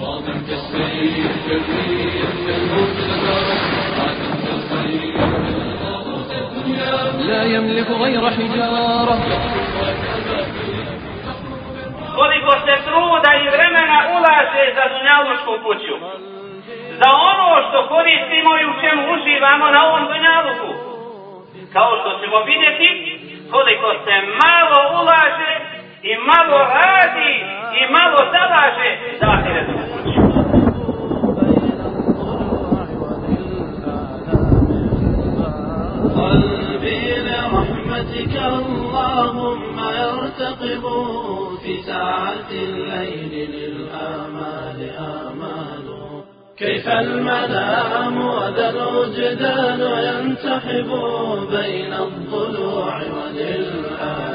ومن كالسيف كالريح كالموت لا يملك غير حجارة koliko se truda i vremena ulaže za dunjalučku kuću. Za ono što koristimo i u čemu uživamo na ovom dunjaluku. Kao što ćemo vidjeti koliko se malo ulaže i malo radi i malo zalaže za ahiretu kuću. برحمتك اللهم يرتقب في ساعة الليل للآمال آمال كيف المنام وذا الوجدان ينسحب بين الضلوع وللآلام إقبال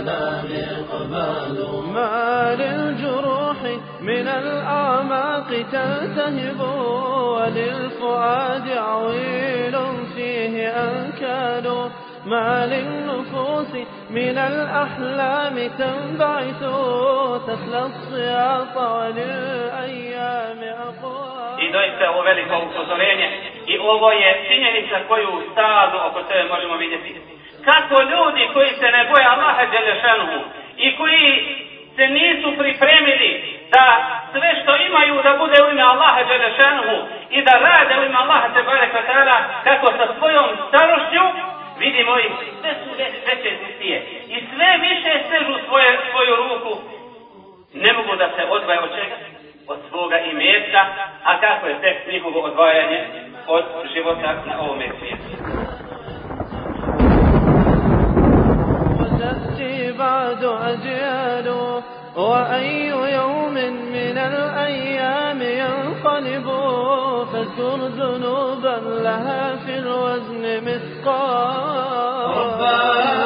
ما للجروح من الأعماق تلتهب وللفؤاد عويل فيه أنكال ما للنفوس من الأحلام تنبعث تتلى الصياط وللأيام أقوال I doista ovo veliko upozorenje i ovo je činjenica koju stalno oko sebe možemo vidjeti. Kako ljudi koji se ne boje Allaha Đelešanuhu i koji se nisu pripremili da sve što imaju da bude u ime Allaha Đelešanuhu i da rade u ime Allaha Tebare Kvatara kako sa svojom starošću vidimo ih, sve su veće zistije i sve više sežu svoje, svoju ruku, ne mogu da se odvaje od čega? Od svoga imetka, a kako je tek njihovo odvajanje od života na ovom svijetu? بعد أجيال وأي يوم من الأيام ينقلب فاذكر ذنوبا لها في الوزن مثقال. رباه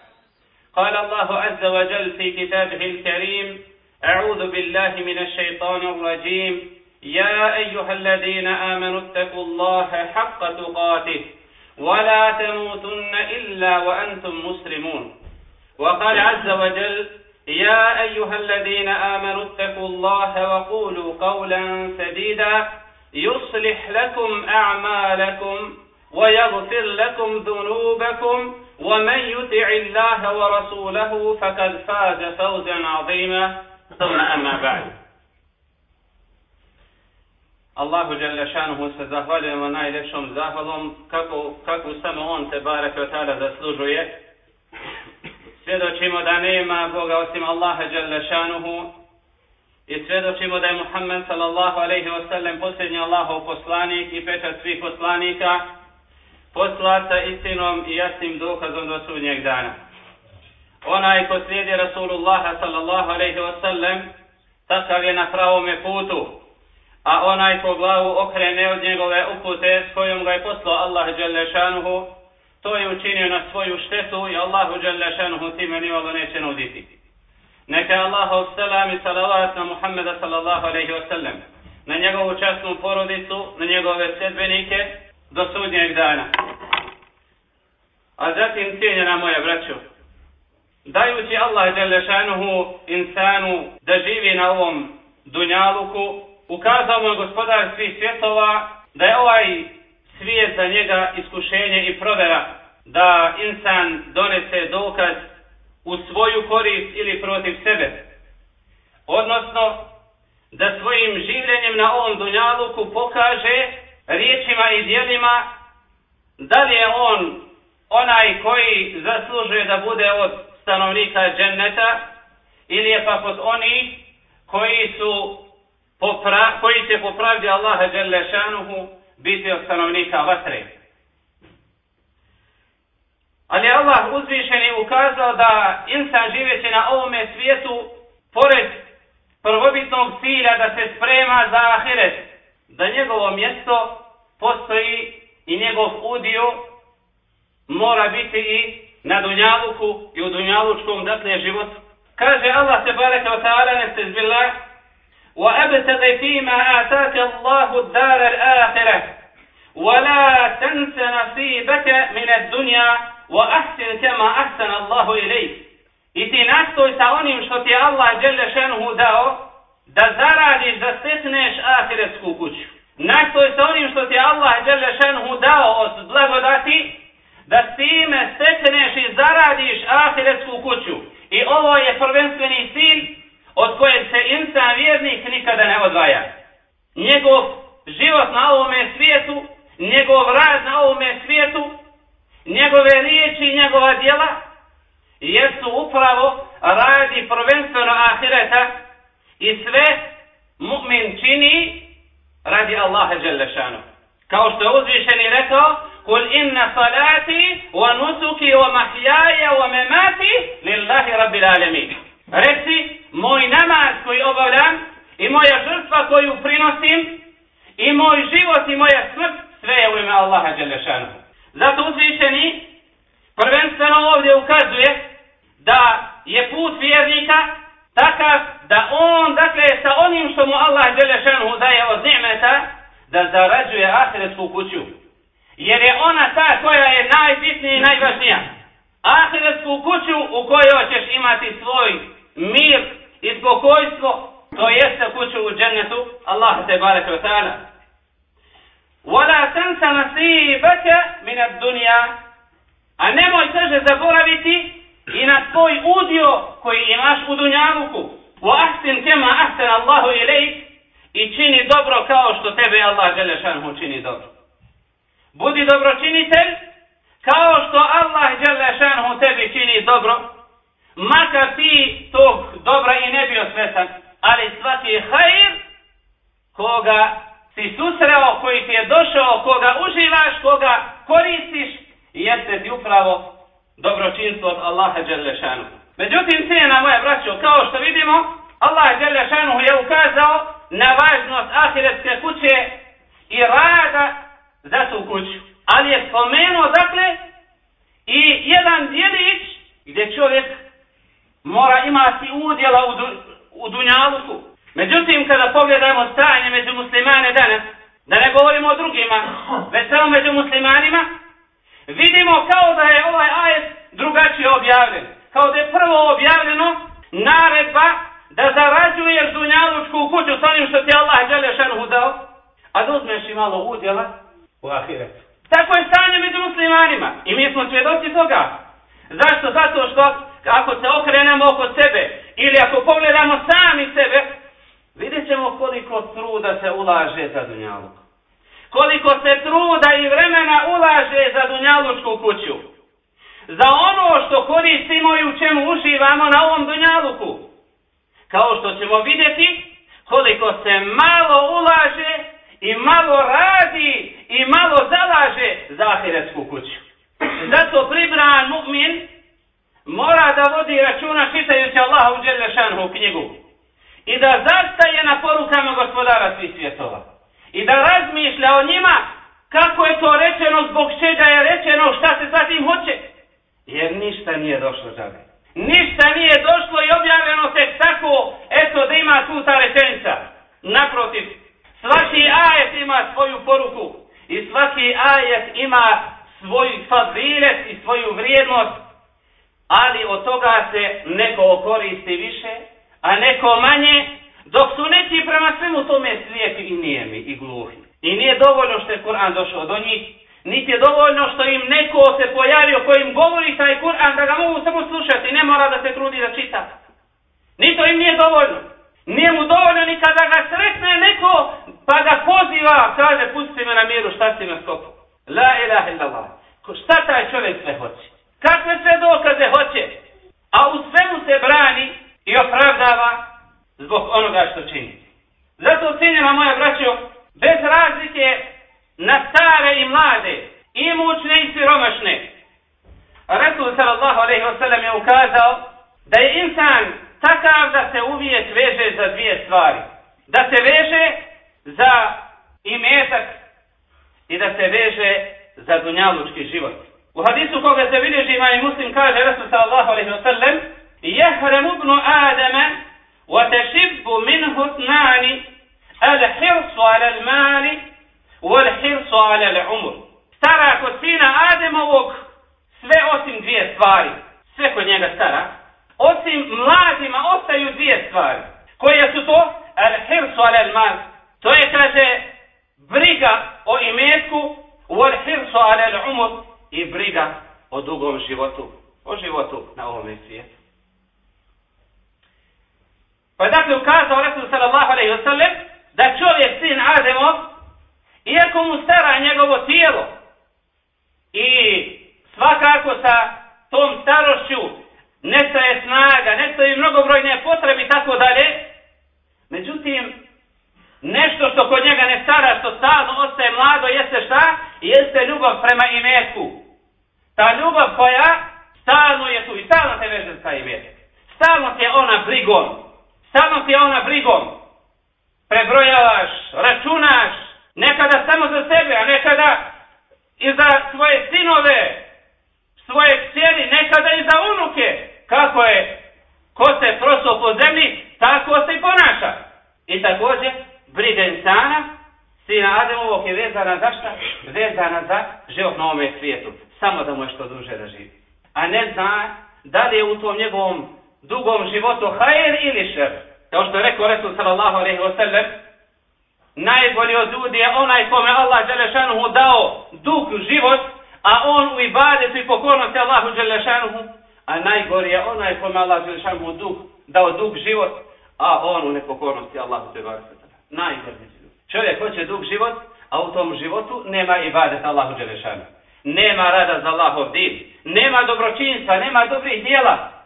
قال الله عز وجل في كتابه الكريم أعوذ بالله من الشيطان الرجيم. يا أيها الذين آمنوا اتقوا الله حق تقاته ولا تموتن إلا وأنتم مسلمون. وقال عز وجل يا أيها الذين آمنوا اتقوا الله وقولوا قولا سديدا يصلح لكم أعمالكم ويغفر لكم ذنوبكم ومن يطع الله ورسوله فقد فاز فوزا عظيما ثم أما بعد Allahu Đalešanuhu se zahvaljujemo najljepšom zahvalom kako, kako samo On te barek od tada zaslužuje. Svjedočimo da nema Boga osim Allaha Đalešanuhu i svjedočimo da je Muhammed sallallahu alaihi wa sallam posljednji Allahov poslanik i pečat svih poslanika poslata istinom i jasnim dokazom do sudnjeg dana. Onaj ko slijedi Rasulullaha sallallahu alaihi wasallam, takav je na pravome putu a onaj ko glavu okrene od njegove upute s kojom ga je poslao Allah Đelešanuhu, to je učinio na svoju štetu i Allahu Đelešanuhu time nivalo neće nuditi. Neka Allahov selam i salavat na Muhammeda sallallahu alaihi wasallam, na njegovu časnu porodicu, na njegove sedbenike, do sudnjeg dana. A zatim cijenjena moja braćo, dajući Allah Đelešanuhu insanu da živi na ovom dunjaluku, ukazao mu je gospodar svih svjetova da je ovaj svijet za njega iskušenje i provera da insan donese dokaz u svoju korist ili protiv sebe. Odnosno, da svojim življenjem na ovom dunjaluku pokaže riječima i dijelima da li je on onaj koji zaslužuje da bude od stanovnika dženneta ili je pa pod oni koji su popra, koji će popravdi Allaha dželešanuhu biti od stanovnika vatre. Ali Allah uzvišeni ukazao da insan živeći na ovome svijetu pored prvobitnog cilja da se sprema za ahiret, da njegovo mjesto postoji i njegov udio mora biti i na dunjaluku i u dunjalučkom dakle životu. Kaže Allah se bareke wa ta'ala nestezbillah وَأَبْتَغِ فِيمَا آتَاكَ اللَّهُ الدَّارَ الْآخِرَةِ وَلَا تَنْسَ نَصِيبَكَ مِنَ الدُّنْيَا وَأَحْسِنْ كَمَا أَحْسَنَ اللَّهُ إِلَيْكَ I ti nastoj sa onim što ti Allah dželle šanuhu dao da zaradiš da stekneš ahiretsku kuću. Nastoj sa onim što ti Allah Đelešenhu dao od blagodati da s time stekneš i zaradiš ahiretsku kuću. I ovo je prvenstveni cilj od kojeg se insan vjernik nikada ne odvaja. Njegov život na ovome svijetu, njegov rad na ovome svijetu, njegove riječi i njegova djela, jesu upravo radi prvenstveno ahireta i sve mu'min čini radi Allaha Đelešanu. Kao što je uzvišeni rekao, Kul inna salati wa nusuki wa mahjaja wa memati lillahi rabbil alemin. Reci, moj namaz koji obavljam i moja žrtva koju prinosim i moj život i moja smrt sve je u ime Allaha Đelešanu. Zato uzvišeni prvenstveno ovdje ukazuje da je put vjernika takav da on, dakle, sa onim što mu Allah Đelešanu daje od nimeta, da zarađuje ahiretsku kuću. Jer je ona ta koja je najbitnija i najvažnija. Ahiretsku kuću u kojoj ćeš imati svoj mir i spokojstvo, to jeste kuću u džennetu, Allah te barek wa ta'ala. وَلَا تَنْسَ نَسِيبَكَ مِنَ الدُّنْيَا A nemoj teže zaboraviti i na tvoj udio koji imaš u dunjavuku. U ahsin kema ahsin Allahu ilajk i čini dobro kao što tebe Allah Đelešan mu čini dobro. Budi dobročinitelj kao što Allah Đelešan mu tebi čini dobro. Makar ti tog dobra i ne bio svesan, ali svaki hajr koga si susreo, koji ti je došao, koga uživaš, koga koristiš, jeste ti upravo dobročinstvo od Allaha Đelešanu. Međutim, cijena moja braćo, kao što vidimo, Allah Đelešanu je ukazao na važnost ahiretske kuće i rada za tu kuću. Ali je spomenuo, dakle, i jedan djelić gdje čovjek mora imati udjela u, du, u dunjaluku. Međutim, kada pogledamo stanje među muslimane danas, da ne govorimo o drugima, već samo među muslimanima, vidimo kao da je ovaj ajet drugačije objavljen. Kao da je prvo objavljeno naredba da zarađuješ dunjalučku kuću s onim što ti Allah žele šanuhu dao, a da uzmeš i malo udjela u ahiretu. Tako je stanje među muslimanima i mi smo svjedoci toga. Zašto? Zato što ako se okrenemo oko sebe ili ako pogledamo sami sebe, vidjet ćemo koliko truda se ulaže za dunjaluk. Koliko se truda i vremena ulaže za dunjalučku kuću. Za ono što koristimo i u čemu uživamo na ovom dunjaluku. Kao što ćemo vidjeti koliko se malo ulaže i malo radi i malo zalaže za ahiretsku kuću. Zato pribran mu'min mora da vodi računa čitajući Allahu u Đelešanu knjigu i da zastaje na porukama gospodara svih svjetova i da razmišlja o njima kako je to rečeno, zbog čega je rečeno, šta se sa tim hoće. Jer ništa nije došlo za. Ništa nije došlo i objavljeno tek tako, eto da ima tu ta rečenica. Naprotiv, svaki ajet ima svoju poruku i svaki ajet ima svoj fazilet i svoju vrijednost ali od toga se neko koristi više, a neko manje, dok su neki prema svemu tome slijepi i nijemi i gluhi. I nije dovoljno što je Kur'an došao do njih, niti je dovoljno što im neko se pojavio kojim govori taj Kur'an da ga mogu samo slušati, ne mora da se trudi da čita. Ni to im nije dovoljno. Nije mu dovoljno ni kada ga sretne neko pa ga poziva, kaže pusti me na miru, šta si me skopu. La ilaha illallah. Šta taj čovjek sve hoće? Kakve sve dokaze hoće? A u svemu se brani i opravdava zbog onoga što čini. Zato cijenjena moja braćo, bez razlike na stare i mlade, i mučne i siromašne, Rasul sallallahu alaihi wa sallam je ukazao da je insan takav da se uvijek veže za dvije stvari. Da se veže za imetak i da se veže za dunjalučki život. U hadisu koga se bilježi imam i muslim kaže Rasul sallallahu alaihi wa sallam Jehrem ibn Adama وتشب منه اثنان الحرص على المال والحرص على العمر. Stara kod sina Ademovog sve osim dvije stvari. Sve kod njega stara. Osim mladima ostaju dvije stvari. Koje su to? Al hirsu al mal. To je kaže briga o imetku والحرص hirsu العمر al i briga o dugom životu. O životu na ovom svijetu. Pa dakle ukazao Rasul sallallahu alaihi wa sallam da čovjek sin Ademov, iako mu stara njegovo tijelo i svakako sa tom starošću nestaje snaga, nestaje mnogobrojne potrebe i tako dalje, međutim, nešto što kod njega ne stara, što stalno ostaje mlado, jeste šta? Jeste ljubav prema imetku. Ta ljubav koja stalno je tu i stalno te veže sa imetkom. Stalno je ona brigom. Samo ti ona brigom prebrojavaš, računaš, nekada samo za sebe, a nekada i za svoje sinove, svoje kćeri, nekada i za unuke. Kako je, ko se prosao po zemlji, tako se i ponaša. I također, briga insana, sina Ademovog je vezana za šta? Vezana za život na ovome svijetu. Samo da mu je što duže da živi. A ne zna da li je u tom njegovom dugom životu hajer ili šer. Kao što je rekao Resul sallallahu alaihi wasallam, najbolji od ljudi je onaj kome Allah Đelešanuhu dao dug život, a on u ibadetu i pokornosti Allahu Đelešanuhu, a najgori je onaj kome Allah Đelešanuhu dug, dao dug život, a on u nepokornosti Allahu Đelešanuhu. Najgori ljudi. Čovjek hoće dug život, a u tom životu nema ibadet Allahu Đelešanuhu. Nema rada za Allahov din, nema dobročinstva, nema dobrih dijela,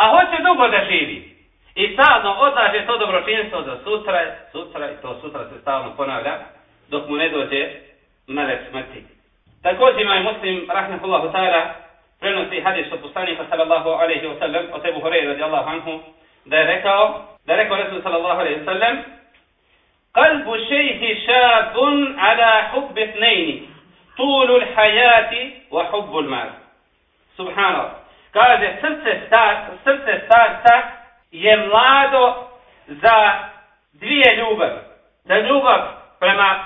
a hoće dugo da živi. I stalno odlaže to dobročinstvo za sutra, sutra i to sutra se stalno ponavlja, dok mu ne dođe melek smrti. Također ima i muslim, rahmehullahu ta'ala, prenosi hadis od poslanika sallallahu alaihi wa sallam, od Ebu Horej radijallahu anhu, da je rekao, da je rekao Resul sallallahu alaihi wa sallam, قلب الشيخ شاب على حب اثنين طول الحياة وحب سبحان الله kaže srce star srce starca je mlado za dvije ljubavi. Za ljubav prema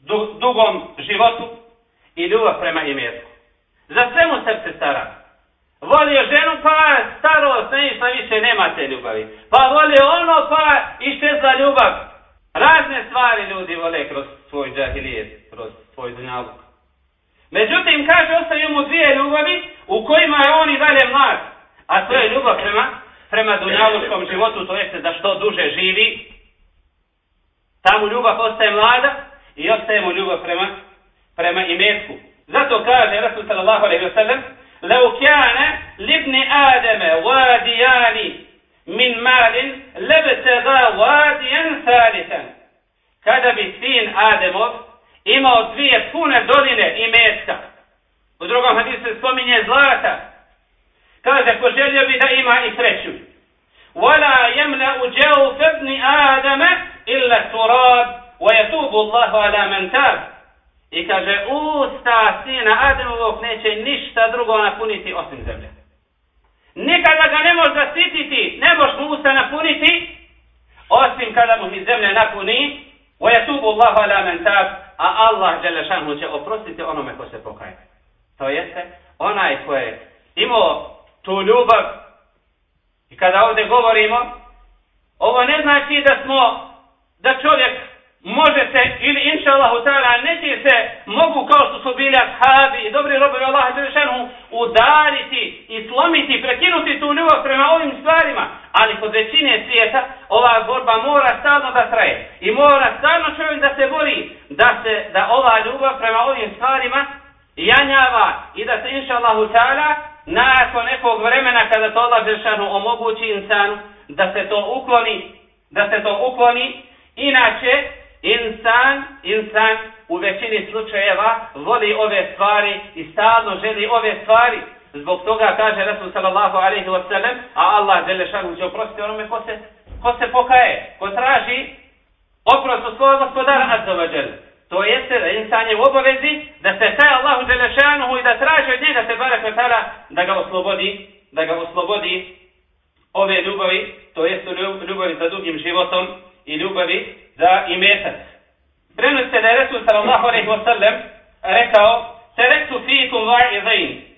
du, dugom životu i ljubav prema imetku. Za sve mu srce stara. Volio ženu pa starost, ne išla više, nema te ljubavi. Pa volio ono pa iščezla ljubav. Razne stvari ljudi vole kroz svoj džahilijet, kroz svoj dunjavuk. Međutim, kaže, ostaju mu dvije ljubavi u kojima je on i dalje mlad. A to je ljubav prema prema dunjalučkom životu, to jeste da što duže živi, ta mu ljubav ostaje mlada i ostaje mu ljubav prema, prema imetku. Zato kaže Rasul sallallahu alaihi wa sallam, لو كان لابن آدم واديان من مال لبتغى واديا ثالثا kada bi sin Ademov imao dvije pune doline i metka. U drugom hadisu se spominje zlata, Kaže, poželio bi da ima i treću. Wala yamla uđevu febni Adama illa turab, وَيَتُوبُ اللَّهُ عَلَى ala man. I kaže, usta sina Adamovog neće ništa drugo napuniti osim zemlje. Nikada ga ne može zasititi, ne može mu usta napuniti, osim kada mu iz zemlje napuni, وَيَتُوبُ اللَّهُ عَلَى ala man a Allah Đelešanu će oprostiti onome ko se pokaje. To jeste, onaj ko je imao tu ljubav. I kada ovdje govorimo, ovo ne znači da smo, da čovjek može inša Allahu ta'ala, neće se mogu kao što su bili ashabi i dobri robovi Allaha Đelešanu udariti i slomiti, prekinuti tu ljubav prema ovim stvarima. Ali kod većine svijeta ova borba mora stalno da traje. I mora stalno čovjek da se bori da se da ova ljubav prema ovim stvarima janjava i da se inša Allahu ta'ala nakon nekog vremena kada to Allah Žešanu omogući insanu da se to ukloni, da se to ukloni, inače insan, insan u većini slučajeva voli ove stvari i stalno želi ove stvari. Zbog toga kaže Rasul sallallahu alaihi wa sallam, a Allah Đelešanu će oprostiti onome ko se, ko se pokaje, ko traži oprost od svoga gospodara azza wa Đel. To jeste da insan je u obavezi da se taj Allahu Đelešanu i da traži od njega se bare kvetala da ga oslobodi, da ga oslobodi ove ljubavi, to jeste ljubavi za dugim životom i ljubavi za imetak. Prenosi se da je Resul sallallahu alaihi wa sallam rekao Terektu fikum va'izain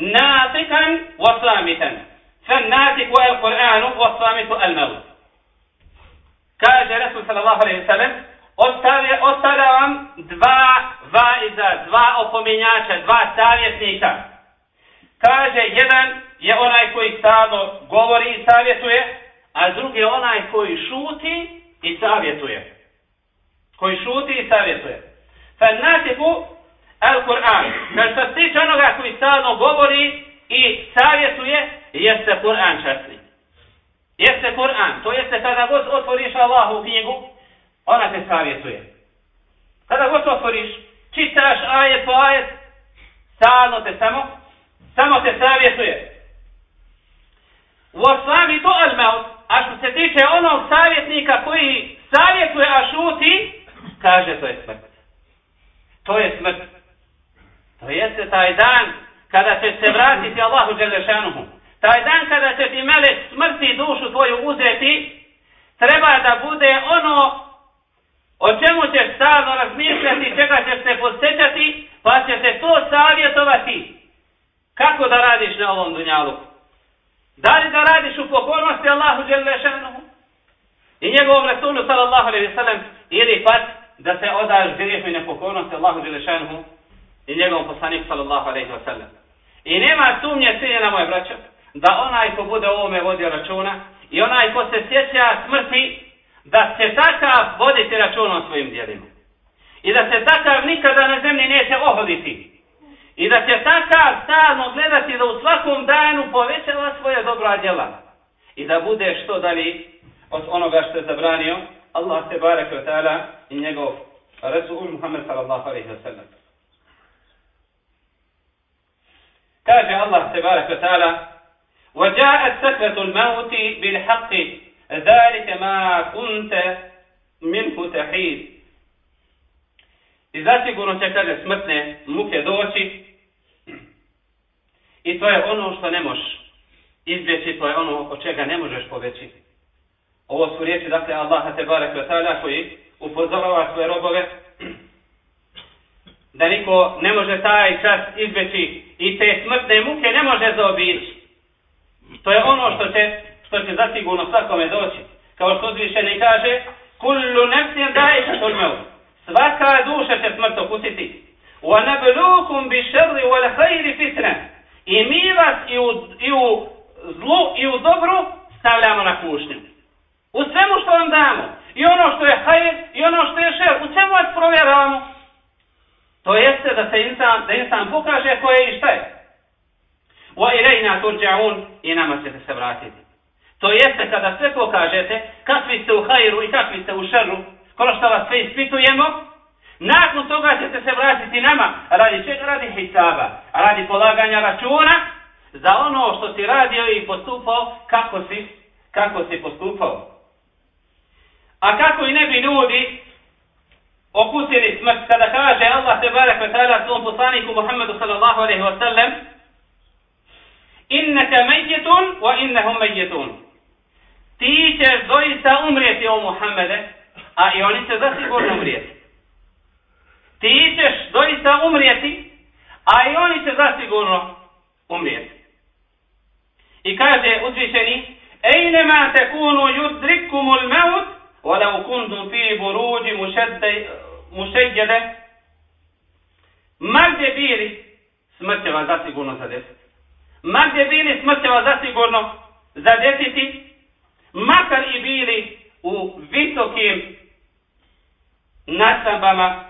ناطقا وصامتا فالناطق القرآن والصامت الموت Kaže Resul sallallahu alaihi wa sallam ostavlja vam dva vaiza, dva opominjača, dva savjetnika. Kaže, jedan je onaj koji stalno govori i savjetuje, a drugi je onaj koji šuti i savjetuje. Koji šuti i savjetuje. Fa Al-Kur'an. Kad se tiče onoga koji stalno govori i savjetuje, jeste Kur'an časni. Jeste Kur'an. To jeste kada god otvoriš Allahu knjigu, ona te savjetuje. Kada god otvoriš, čitaš ajet po ajet, stalno te samo, samo te savjetuje. U osami to al-maut, A što se tiče onog savjetnika koji savjetuje, a šuti, kaže to je smrt. To je smrt. To jeste taj dan kada će se vratiti Allahu Đelešanuhu. Taj dan kada će ti melek smrti dušu tvoju uzeti, treba da bude ono o čemu ćeš stalno razmišljati, čega ćeš se posjećati, pa će se to savjetovati. Kako da radiš na ovom dunjalu? Da li da radiš u pokornosti Allahu Đelešanuhu i njegovom Rasulu sallallahu alaihi sallam ili pak da se odaš grijehu i nepokornosti Allahu Đelešanuhu i njegovom poslaniku sallallahu alaihi wa sallam. I nema sumnje svinje na moje braćo, da onaj ko bude ovome vodio računa i onaj ko se sjeća smrti da se takav voditi računa o svojim djelima. I da se takav nikada na zemlji neće ohoditi. I da će takav stalno gledati da u svakom danu povećava svoje dobra djela. I da bude što dalje od onoga što je zabranio Allah se barek ta'ala i njegov Rasul Muhammed sallallahu alaihi wa sallam. Kaže Allah tebara kvetala وَجَاءَ سَكْرَةُ bil haqqi, ذَلِكَ مَا كُنْتَ مِنْهُ تَحِيدُ I zasigurno će kada smrtne muke doći i to je ono što ne možeš izbjeći, to je ono o čega ne možeš poveći. Ovo su riječi, dakle, Allaha te barek koji upozorava svoje robove da niko ne može taj čas izbeći i te smrtne muke ne može zaobići. To je ono što će, što će zasigurno svakome doći. Kao što uzvišeni kaže, kullu nefsin dajša tulmevu svaka duša će smrt okusiti. Wa nabluukum bi sharri wal khairi fitna. I mi vas i u, i u zlu i u dobru stavljamo na kušnju. U svemu što vam damo. I ono što je hajr i ono što je šer. U čemu vas provjeravamo? To jeste da se insan, da insan pokaže ko je i šta je. Wa ilajna turđa'un i nama ćete se vratiti. To jeste kada sve pokažete kakvi ste u hajru i kakvi ste u šeru kroz što vas sve ispitujemo, nakon toga ćete se vratiti nama, radi čega radi hisaba, radi polaganja računa, za ono što si radio i postupao, kako si, kako si postupao. A kako i ne bi ljudi okusili smrt, kada kaže Allah te barek ve ta'ala svom poslaniku Muhammedu sallallahu alaihi wa sallam, Inneke mejjetun wa innehum mejjetun. Ti ćeš doista umrijeti o Muhammede, a i oni će zasigurno umrijeti. Ti ćeš doista umrijeti, a i oni će zasigurno umrijeti. I kaže uzvišeni, Ejnema tekunu yudrikumul meut, ولو kuntum fi بروج مشيدة ma gdje bili, smrt će vas zasigurno zadesiti. Ma gdje bili, smrt će vas zasigurno zadesiti, makar i bili u visokim nasambama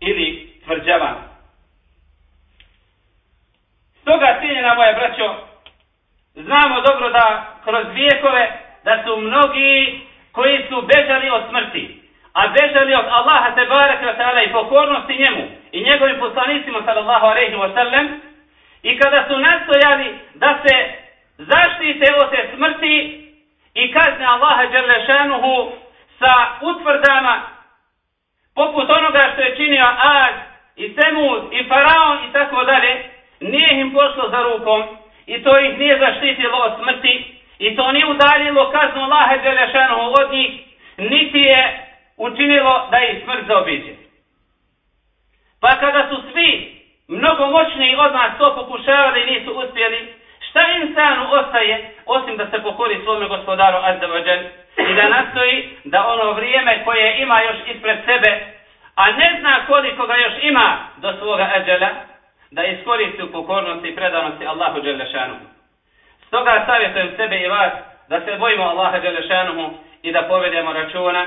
ili tvrđavama. Stoga, cijenjena moje braćo, znamo dobro da kroz vijekove da su mnogi koji su bežali od smrti, a bežali od Allaha te barek i pokornosti njemu i njegovim poslanicima sallallahu alejhi ve sellem i kada su nastojali da se zaštite od te smrti i kazne Allaha dželle šanehu sa utvrdama poput onoga što je činio Ad i Semud i Faraon i tako dalje nije im pošlo za rukom i to ih nije zaštitilo od smrti i to nije udaljilo kaznu Allaha Đelešanu od njih niti je učinilo da ih smrt zaobiđe. Pa kada su svi mnogo moćni od nas to pokušavali i nisu uspjeli, šta insanu ostaje osim da se pokori svome gospodaru Azzavodžel i da nastoji da ono vrijeme koje ima još ispred sebe, a ne zna koliko ga još ima do svoga Azzavodžela, da iskoristi u pokornosti i predanosti Allahu Đelešanu. Stoga savjetujem sebe i vas da se bojimo Allaha Đelešanuhu i da povedemo računa.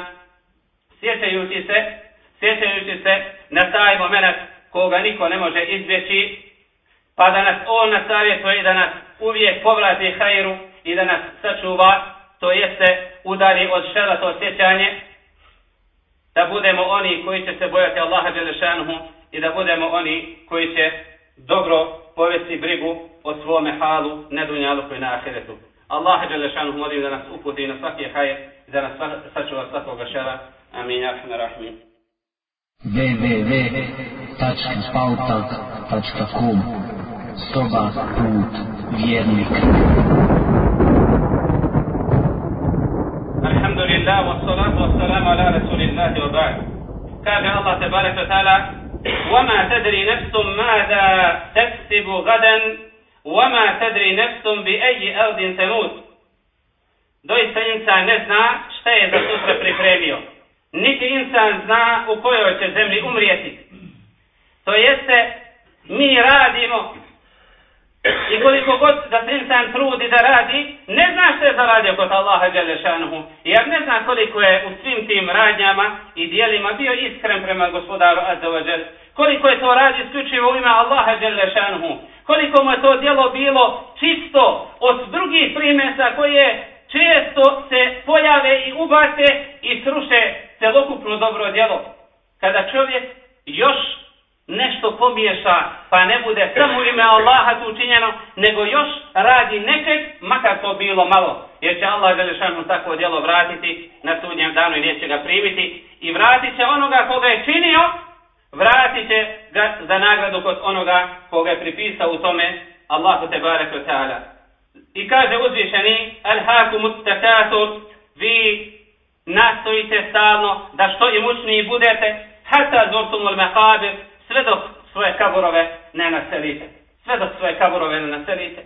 Sjećajući se, sjećajući se na taj moment koga niko ne može izbjeći, pa da nas on nasavjetuje i da nas uvijek povrati hajru i da nas sačuva, to jeste udari od šela to sjećanje, da budemo oni koji će se bojati Allaha Đelešanuhu i da budemo oni koji će dobro povesti brigu o svome halu, ne dunjalu koji na ahiretu. Allah Đelešanuhu molim da nas uputi na svaki hajr, da nas sačuva svakoga šera, Amin, ja sam rahmi. www.pautalk.com Soba put vjernika. Alhamdulillah, wa salatu wa salamu ala rasulillahi wa ba'd. Kaže Allah tabaraka wa ta'ala, وما تدري نفس ماذا تكسب غدا وما تدري نفس بأي أرض تموت doista insan ne zna šta je za sutra pripremio niti insan zna u kojoj će zemlji umrijeti. To jeste, mi radimo i koliko god da se insan trudi da radi, ne zna što je zaradio kod Allaha Đelešanuhu. Jer ne zna koliko je u svim tim radnjama i dijelima bio iskren prema gospodaru Azzawajal. Koliko je to radi isključivo u ime Allaha Đelešanuhu. Koliko mu je to dijelo bilo čisto od drugih primjesa koje često se pojave i ubate i sruše celokupno dobro djelo. Kada čovjek još nešto pomiješa, pa ne bude samo ime Allaha tu učinjeno, nego još radi nečeg, makar to bilo malo. Jer će Allah Želešanu tako djelo vratiti na sudnjem danu i neće ga primiti. I vratit će onoga koga je činio, vratit će ga za nagradu kod onoga koga je pripisao u tome Allahu te barek wa ta'ala. I kaže uzvišeni, Al-haku mutakatur, vi nastojite stalno da što imućniji budete, hata zurtumul mehabir, sve dok svoje kaburove ne naselite. Sve dok svoje kaburove ne naselite.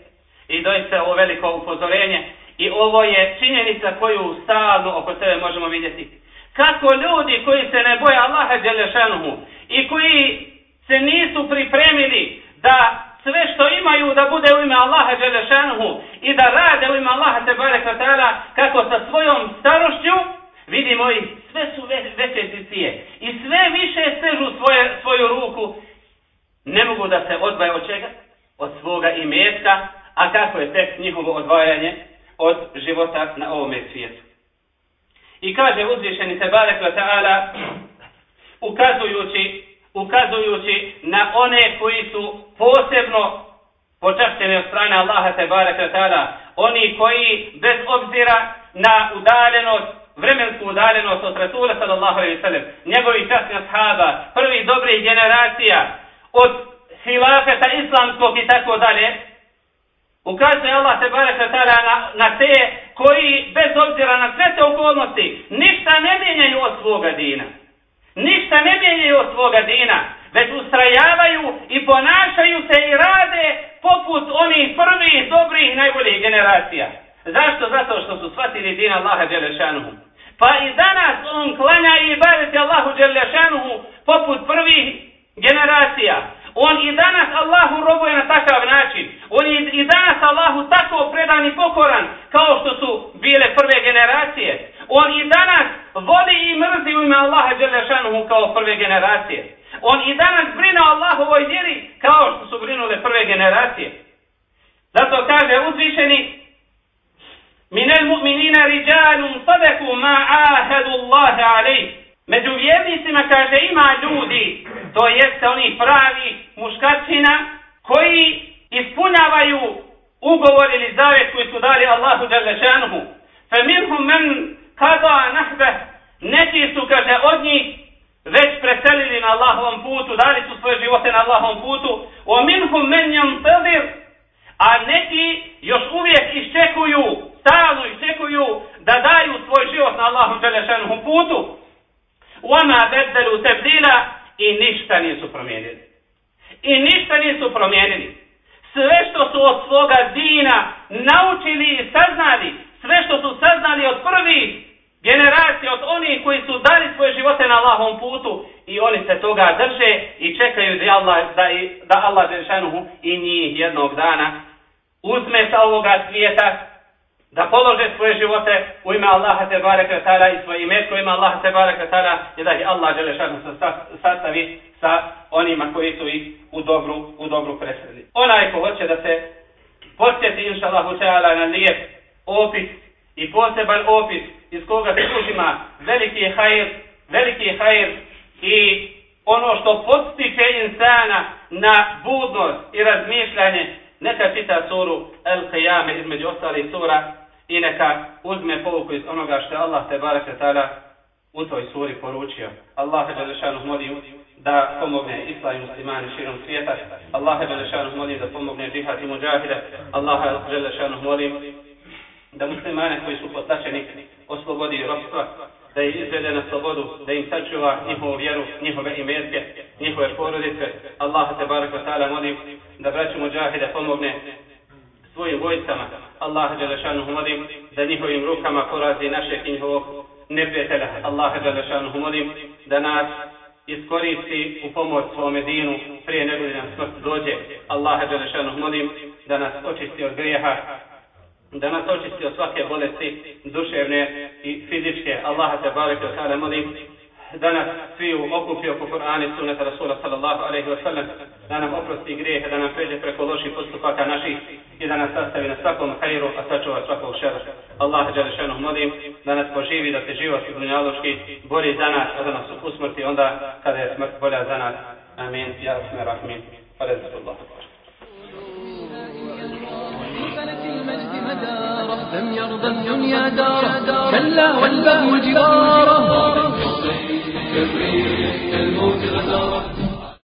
I doista ovo veliko upozorenje i ovo je činjenica koju stalno oko sebe možemo vidjeti. Kako ljudi koji se ne boje Allaha Đelešanuhu i koji se nisu pripremili da sve što imaju da bude u ime Allaha Đelešanuhu i da rade u ime Allaha Tebare Katara kako sa svojom starošću vidimo ih, sve su veće zicije i sve više stežu svoje, svoju ruku, ne mogu da se odvaje od čega? Od svoga imetka, a kako je tek njihovo odvajanje? Od života na ovome svijetu. I kaže uzvišeni se Barek Ta'ala, ukazujući, ukazujući na one koji su posebno počašćeni od strane Allaha te Barek Ta'ala, oni koji bez obzira na udaljenost vremensku udaljenost od Rasula sallallahu alaihi sallam, njegovih časnih ashaba, prvih dobrih generacija, od hilafeta islamskog i tako dalje, ukazuje Allah se bare na, na te koji, bez obzira na sve te okolnosti, ništa ne mijenjaju od svoga dina. Ništa ne mijenjaju od svoga dina, već ustrajavaju i ponašaju se i rade poput onih prvih, dobrih, najboljih generacija. Zašto? Zato što su shvatili din Allaha Đelešanuhu Pa i danas on klanja i ibadeti Allahu Đelešanuhu poput prvih generacija. On i danas Allahu robuje na takav način. On je i danas Allahu tako predan i pokoran kao što su bile prve generacije. On i danas voli i mrzi u ime Allaha Đelešanuhu kao prve generacije. On i danas brine o Allahovoj vjeri kao što su brinule prve generacije. Zato kaže uzvišeni Min el mu'minina rijalun sadaku ma ahedu Allahe alej. Među vjernicima kaže ima ljudi, to jeste oni pravi muškarčina, koji ispunjavaju ugovor ili zavet koji su dali Allahu Đalešanuhu. Fe minhum men kada nahbe, neki su, kaže, od njih već preselili na Allahovom putu, dali su svoje živote na Allahovom putu. O minhum men jam a neki još uvijek iščekuju stalno iščekuju da daju svoj život na Allahom Đalešanuhu putu. Uama bedelu tebdila i ništa nisu promijenili. I ništa nisu promijenili. Sve što su od svoga dina naučili i saznali, sve što su saznali od prvih generacija, od onih koji su dali svoje živote na Allahom putu i oni se toga drže i čekaju da Allah, da, da Allah i njih jednog dana uzme sa ovoga svijeta da polože svoje živote u ime Allaha te bareke taala i svoje ime u ime Allaha te bareke taala i da ih Allah dželle šanu sastavi sa onima koji su ih u dobru u dobru presreli. Onaj ko hoće da se podsjeti inshallah taala na lijep opis i poseban opis iz koga se uzima veliki hajr, veliki hajr i ono što podstiče insana na budnost i razmišljanje neka čita suru El Qiyame između ostalih sura i neka uzme pouku iz onoga što je Allah te barake ta'ala u toj suri poručio. Allah je Đelešanu molim da pomogne islam i muslimani širom svijeta. Allah je Đelešanu molim da pomogne džihad i muđahide. Allah je Đelešanu molim da muslimane koji su potlačeni oslobodi ropstva, da ih izvede na slobodu, da im sačuva njihovu vjeru, njihove imetke, njihove porodice. Allah te baraka ta'ala molim da braću muđahide pomogne svojim vojcama. Allah Đelešanuhu molim da njihovim rukama porazi našeg i njihovog neprijatelja. Allah Đelešanuhu molim da nas iskoristi u pomoć svome dinu prije nego da nam smrt dođe. Allah Đelešanuhu molim da nas očisti od grijeha, da nas očisti od svake bolesti duševne i fizičke. Allah te barek da molim da nas svi okupi oko Kur'ana i sunneta Rasula sallallahu alaihi wa sallam, da nam oprosti grijehe, da nam pređe preko loših postupaka naših i da nas sastavi na svakom hajru, a sačuva svakog šera. Allah Đelešanu molim da nas poživi, da se život i dunjaluški bori za nas, a da nas usmrti onda kada je smrt bolja za nas. Amin. Ja sam rahmin. Hvala za Allah. لم يرضى الدنيا دار كلا والبهو جدار كبريت الموت